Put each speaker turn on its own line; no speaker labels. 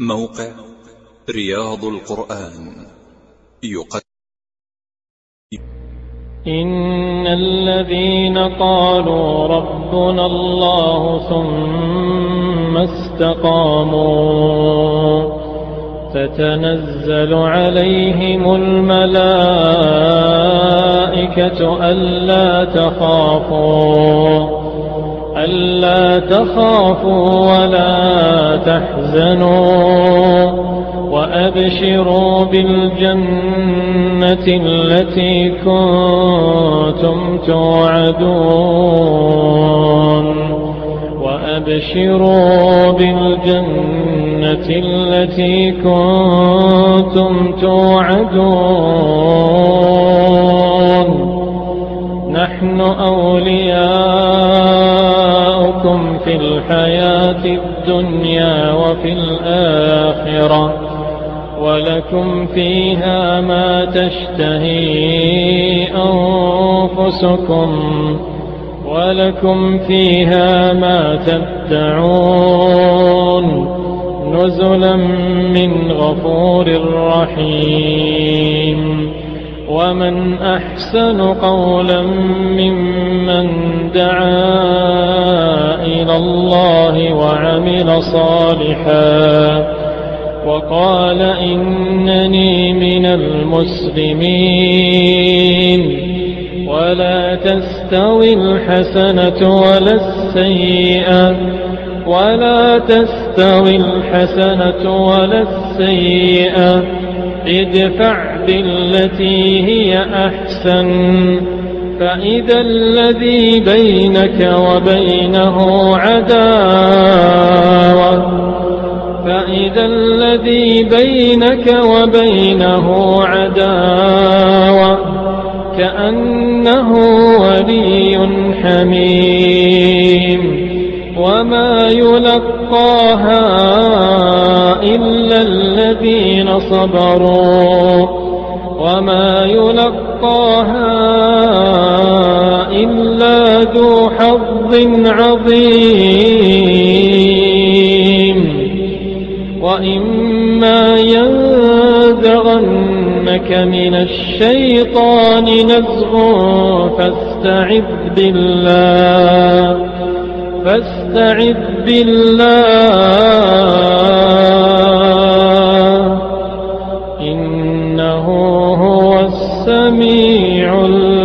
موقع رياض القرآن. يقدم.
إن الذين قالوا ربنا الله ثم استقاموا تتنزل عليهم الملائكة ألا تخافوا ألا تخافوا ولا تحزنوا وأبشروا بالجنة التي كنتم توعدون وأبشروا بالجنة التي كنتم توعدون نحن أولياؤكم في الحياة الدنيا وفي الآخرة ولكم فيها ما تشتهي أنفسكم ولكم فيها ما تدعون نزلا من غفور رحيم ومن أحسن قولا ممن دعا الله وعمل صالحا. وقال إنني من المسلمين. ولا تستوي الحسنة ولا السيئة. ولا تستوي الحسنة ولا السيئة. ادفع بالتي هي أحسن. فإذا الذي بينك وبينه عداوة. فإذا الذي بينك وبينه عداوة. كأنه ولي حميم. وما يلقاها إلا الذين صبروا. وما يلقاها ذو حظ عظيم. وإما ينزغنك من الشيطان نزغ فاستعذ بالله فاستعذ بالله. إنه هو السميع العليم